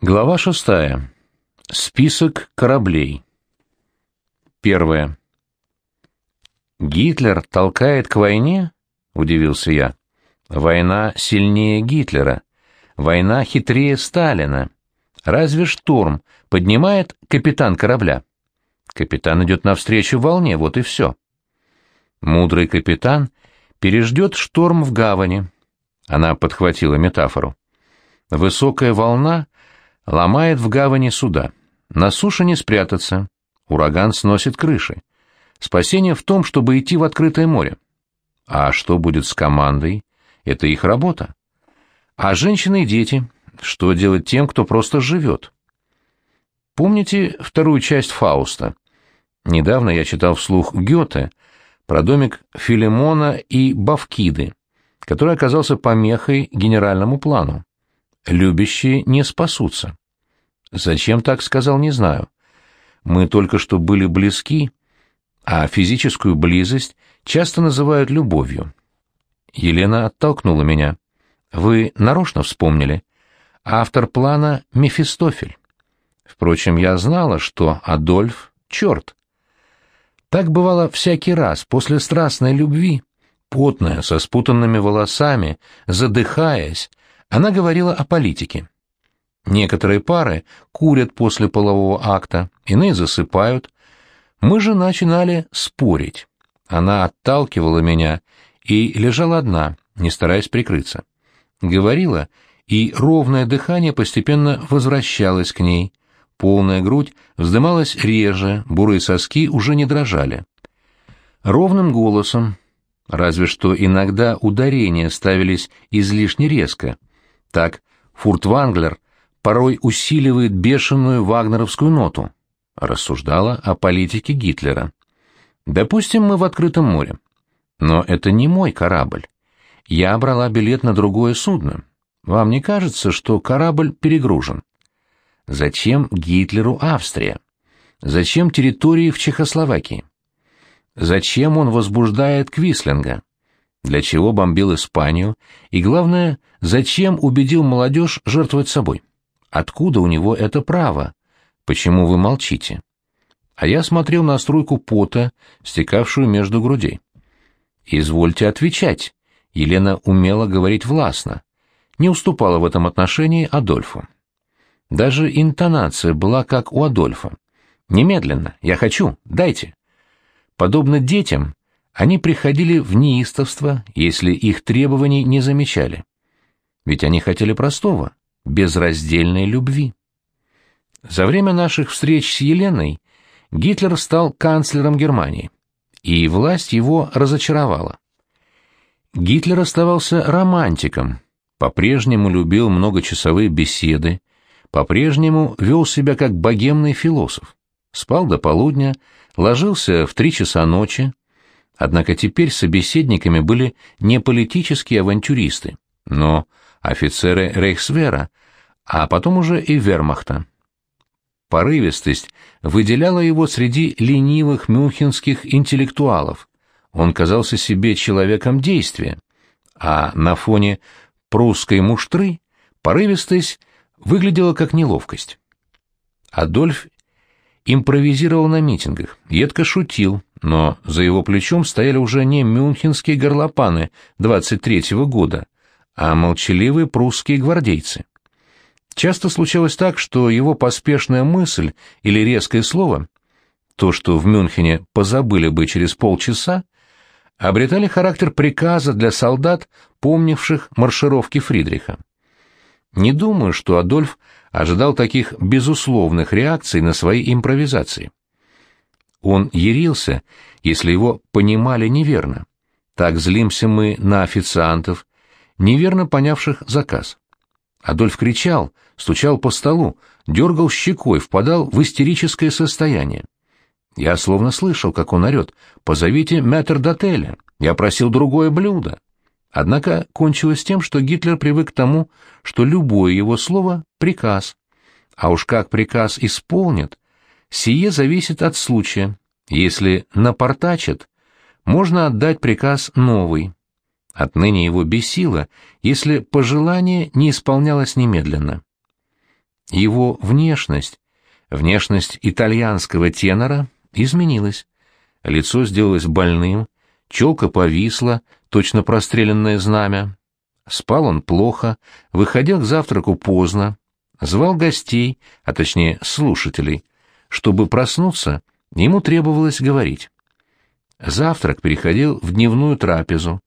Глава шестая. Список кораблей. Первое. «Гитлер толкает к войне?» — удивился я. «Война сильнее Гитлера. Война хитрее Сталина. Разве шторм поднимает капитан корабля? Капитан идет навстречу волне, вот и все. Мудрый капитан переждет шторм в гавани». Она подхватила метафору. «Высокая волна — Ломает в гавани суда. На суше не спрятаться. Ураган сносит крыши. Спасение в том, чтобы идти в открытое море. А что будет с командой? Это их работа. А женщины и дети? Что делать тем, кто просто живет? Помните вторую часть Фауста? Недавно я читал вслух Гёте про домик Филимона и Бавкиды, который оказался помехой генеральному плану. Любящие не спасутся. Зачем так сказал, не знаю. Мы только что были близки, а физическую близость часто называют любовью. Елена оттолкнула меня. Вы нарочно вспомнили. Автор плана — Мефистофель. Впрочем, я знала, что Адольф — черт. Так бывало всякий раз после страстной любви, потная, со спутанными волосами, задыхаясь, она говорила о политике. Некоторые пары курят после полового акта, иные засыпают. Мы же начинали спорить. Она отталкивала меня и лежала одна, не стараясь прикрыться. Говорила, и ровное дыхание постепенно возвращалось к ней. Полная грудь вздымалась реже, бурые соски уже не дрожали. Ровным голосом, разве что иногда ударения ставились излишне резко. Так Фуртванглер порой усиливает бешеную вагнеровскую ноту. Рассуждала о политике Гитлера. Допустим, мы в открытом море. Но это не мой корабль. Я брала билет на другое судно. Вам не кажется, что корабль перегружен? Зачем Гитлеру Австрия? Зачем территории в Чехословакии? Зачем он возбуждает Квислинга? Для чего бомбил Испанию? И главное, зачем убедил молодежь жертвовать собой? Откуда у него это право? Почему вы молчите? А я смотрел на струйку пота, стекавшую между грудей. Извольте отвечать. Елена умела говорить властно. Не уступала в этом отношении Адольфу. Даже интонация была как у Адольфа. «Немедленно, я хочу, дайте». Подобно детям, они приходили в неистовство, если их требований не замечали. Ведь они хотели простого безраздельной любви. За время наших встреч с Еленой Гитлер стал канцлером Германии, и власть его разочаровала. Гитлер оставался романтиком, по-прежнему любил многочасовые беседы, по-прежнему вел себя как богемный философ, спал до полудня, ложился в три часа ночи, однако теперь собеседниками были не политические авантюристы, но офицеры Рейхсвера, а потом уже и вермахта. Порывистость выделяла его среди ленивых мюнхенских интеллектуалов. Он казался себе человеком действия, а на фоне прусской муштры порывистость выглядела как неловкость. Адольф импровизировал на митингах, едко шутил, но за его плечом стояли уже не мюнхенские горлопаны 23-го года, а молчаливые прусские гвардейцы. Часто случалось так, что его поспешная мысль или резкое слово, то, что в Мюнхене позабыли бы через полчаса, обретали характер приказа для солдат, помнивших маршировки Фридриха. Не думаю, что Адольф ожидал таких безусловных реакций на свои импровизации. Он ярился, если его понимали неверно. Так злимся мы на официантов, неверно понявших заказ. Адольф кричал, стучал по столу, дергал щекой, впадал в истерическое состояние. Я словно слышал, как он орет «Позовите метрдотеля, я просил другое блюдо». Однако кончилось тем, что Гитлер привык к тому, что любое его слово — приказ. А уж как приказ исполнят, сие зависит от случая. Если напортачат, можно отдать приказ новый. Отныне его бесило, если пожелание не исполнялось немедленно. Его внешность, внешность итальянского тенора, изменилась. Лицо сделалось больным, челка повисла, точно простреленное знамя. Спал он плохо, выходил к завтраку поздно, звал гостей, а точнее слушателей. Чтобы проснуться, ему требовалось говорить. Завтрак переходил в дневную трапезу.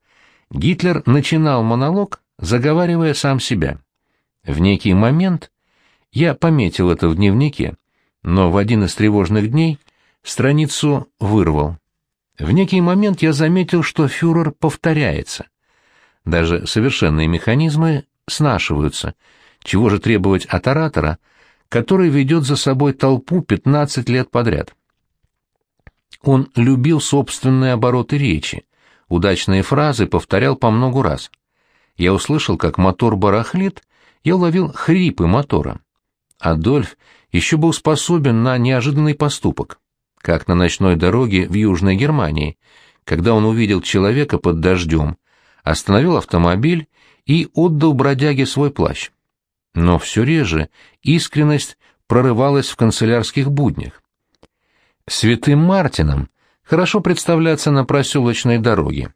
Гитлер начинал монолог, заговаривая сам себя. В некий момент, я пометил это в дневнике, но в один из тревожных дней страницу вырвал. В некий момент я заметил, что фюрер повторяется. Даже совершенные механизмы снашиваются. Чего же требовать от оратора, который ведет за собой толпу 15 лет подряд? Он любил собственные обороты речи, удачные фразы повторял по многу раз. Я услышал, как мотор барахлит, я уловил хрипы мотора. Адольф еще был способен на неожиданный поступок, как на ночной дороге в Южной Германии, когда он увидел человека под дождем, остановил автомобиль и отдал бродяге свой плащ. Но все реже искренность прорывалась в канцелярских буднях. Святым Мартином хорошо представляться на проселочной дороге,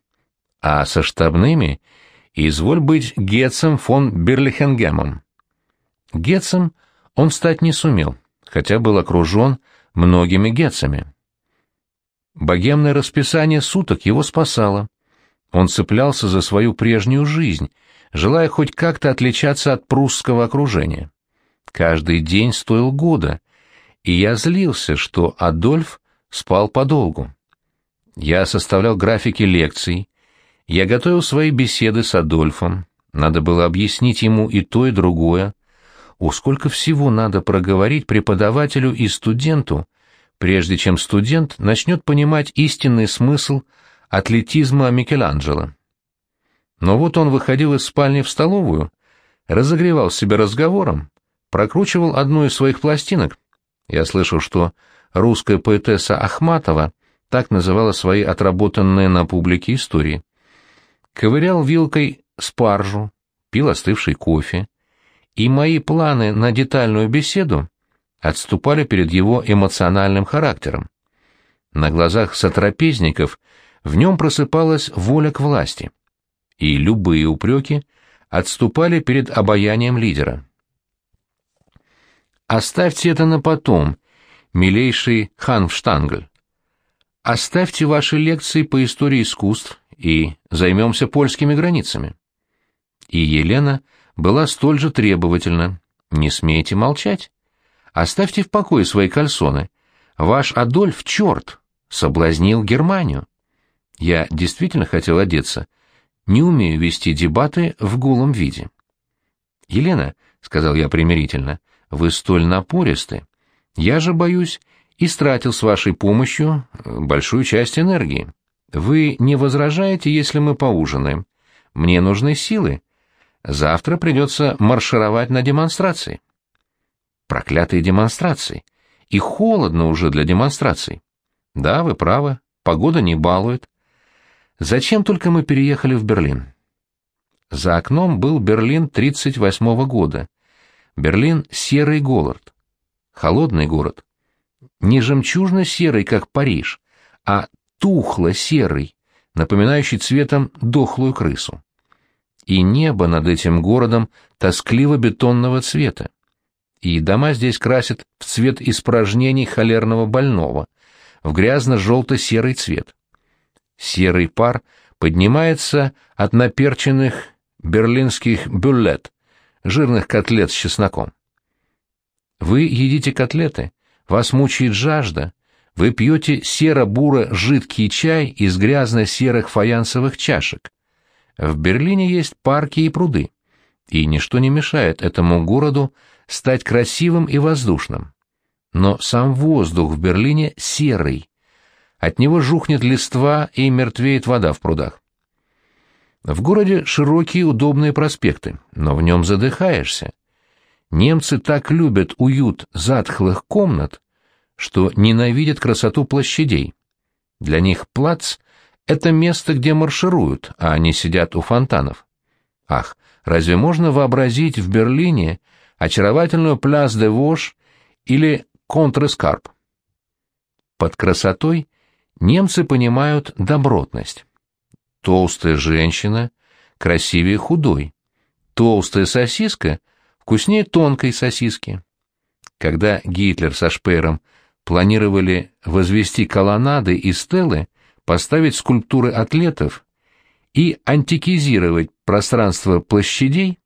а со штабными изволь быть Гетцем фон Берлихенгемом. Гетцем он стать не сумел, хотя был окружен многими Гетцами. Богемное расписание суток его спасало. Он цеплялся за свою прежнюю жизнь, желая хоть как-то отличаться от прусского окружения. Каждый день стоил года, и я злился, что Адольф спал подолгу. Я составлял графики лекций, я готовил свои беседы с Адольфом, надо было объяснить ему и то, и другое. О, сколько всего надо проговорить преподавателю и студенту, прежде чем студент начнет понимать истинный смысл атлетизма Микеланджело. Но вот он выходил из спальни в столовую, разогревал себя разговором, прокручивал одну из своих пластинок. Я слышал, что русская поэтесса Ахматова так называла свои отработанные на публике истории. Ковырял вилкой спаржу, пил остывший кофе, и мои планы на детальную беседу отступали перед его эмоциональным характером. На глазах сотрапезников в нем просыпалась воля к власти, и любые упреки отступали перед обаянием лидера. «Оставьте это на потом, милейший Ханфштангль. Оставьте ваши лекции по истории искусств и займемся польскими границами». И Елена была столь же требовательна. «Не смейте молчать. Оставьте в покое свои кальсоны. Ваш Адольф, черт, соблазнил Германию». Я действительно хотел одеться. Не умею вести дебаты в голом виде. «Елена», — сказал я примирительно, — «вы столь напористы. Я же, боюсь, истратил с вашей помощью э, большую часть энергии. Вы не возражаете, если мы поужинаем? Мне нужны силы. Завтра придется маршировать на демонстрации». «Проклятые демонстрации! И холодно уже для демонстраций». «Да, вы правы, погода не балует. Зачем только мы переехали в Берлин? За окном был Берлин 38-го года. Берлин — серый город. Холодный город. Не жемчужно-серый, как Париж, а тухло-серый, напоминающий цветом дохлую крысу. И небо над этим городом тоскливо-бетонного цвета. И дома здесь красят в цвет испражнений холерного больного, в грязно-желто-серый цвет. Серый пар поднимается от наперченных берлинских бюллет, жирных котлет с чесноком. Вы едите котлеты, вас мучает жажда, вы пьете серо-буро жидкий чай из грязно-серых фаянсовых чашек. В Берлине есть парки и пруды, и ничто не мешает этому городу стать красивым и воздушным. Но сам воздух в Берлине серый, от него жухнет листва и мертвеет вода в прудах. В городе широкие удобные проспекты, но в нем задыхаешься. Немцы так любят уют затхлых комнат, что ненавидят красоту площадей. Для них плац — это место, где маршируют, а они сидят у фонтанов. Ах, разве можно вообразить в Берлине очаровательную Пляс де Вош или Контрэскарп. Под красотой немцы понимают добротность. Толстая женщина красивее худой. Толстая сосиска вкуснее тонкой сосиски. Когда Гитлер со Шпером планировали возвести колоннады и стелы, поставить скульптуры атлетов и антикизировать пространство площадей,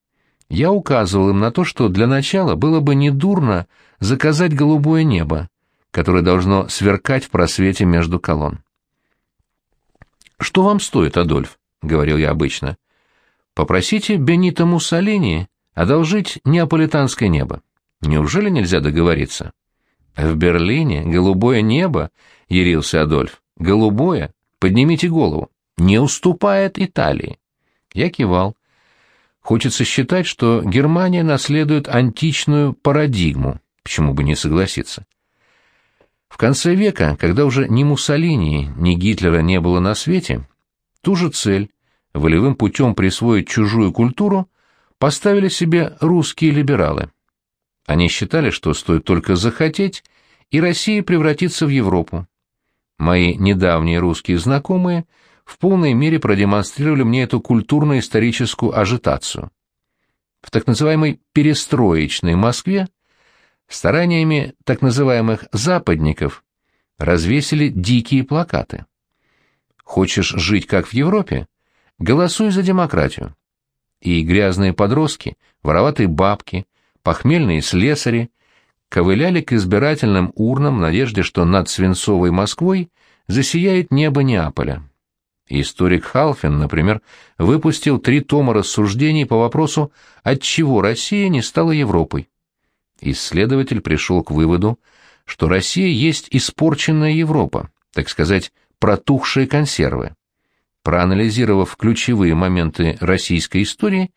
я указывал им на то, что для начала было бы недурно заказать голубое небо, которое должно сверкать в просвете между колонн. «Что вам стоит, Адольф?» — говорил я обычно. «Попросите Бенито Муссолини одолжить неаполитанское небо. Неужели нельзя договориться?» «В Берлине голубое небо?» — ярился Адольф. «Голубое? Поднимите голову. Не уступает Италии». Я кивал. Хочется считать, что Германия наследует античную парадигму. Почему бы не согласиться? В конце века, когда уже ни Муссолини, ни Гитлера не было на свете, ту же цель — волевым путем присвоить чужую культуру — поставили себе русские либералы. Они считали, что стоит только захотеть, и Россия превратится в Европу. Мои недавние русские знакомые — в полной мере продемонстрировали мне эту культурно-историческую ажитацию. В так называемой «перестроечной Москве» стараниями так называемых «западников» развесили дикие плакаты. Хочешь жить как в Европе? Голосуй за демократию. И грязные подростки, вороватые бабки, похмельные слесари ковыляли к избирательным урнам в надежде, что над свинцовой Москвой засияет небо Неаполя. Историк Халфин, например, выпустил три тома рассуждений по вопросу, отчего Россия не стала Европой. Исследователь пришел к выводу, что Россия есть испорченная Европа, так сказать, протухшие консервы. Проанализировав ключевые моменты российской истории,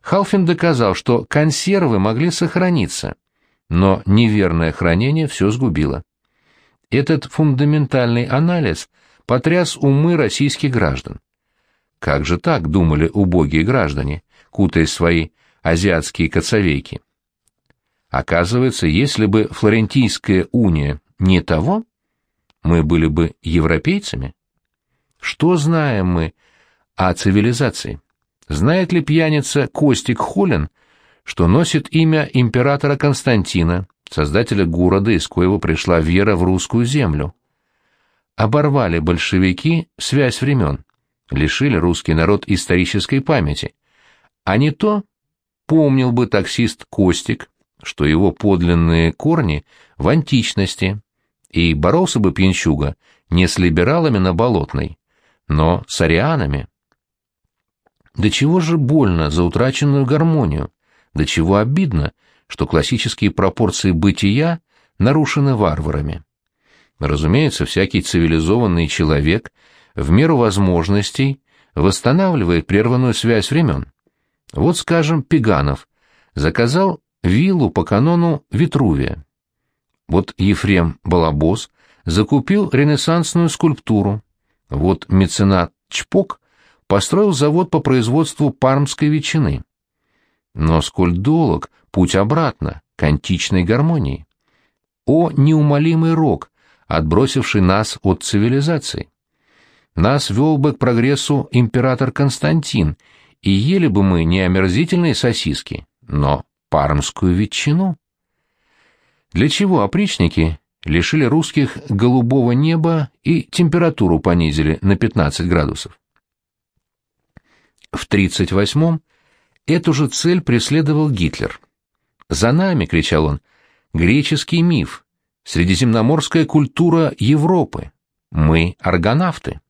Халфин доказал, что консервы могли сохраниться, но неверное хранение все сгубило. Этот фундаментальный анализ – потряс умы российских граждан. Как же так, думали убогие граждане, кутая свои азиатские коцовейки? Оказывается, если бы Флорентийская уния не того, мы были бы европейцами. Что знаем мы о цивилизации? Знает ли пьяница Костик Холин, что носит имя императора Константина, создателя города, из коего пришла вера в русскую землю? оборвали большевики связь времен, лишили русский народ исторической памяти. А не то помнил бы таксист Костик, что его подлинные корни в античности, и боролся бы пьянчуга не с либералами на Болотной, но с арианами. До чего же больно за утраченную гармонию, до чего обидно, что классические пропорции бытия нарушены варварами. Разумеется, всякий цивилизованный человек в меру возможностей восстанавливает прерванную связь времен. Вот, скажем, Пеганов заказал виллу по канону Витрувия. Вот Ефрем Балабос закупил ренессансную скульптуру. Вот меценат Чпок построил завод по производству пармской ветчины. Но сколь долг путь обратно, к античной гармонии. О неумолимый рок, отбросивший нас от цивилизации. Нас вел бы к прогрессу император Константин, и ели бы мы не омерзительные сосиски, но пармскую ветчину. Для чего опричники лишили русских голубого неба и температуру понизили на 15 градусов? В 38-м эту же цель преследовал Гитлер. «За нами!» — кричал он. «Греческий миф, Средиземноморская культура Европы. Мы аргонавты.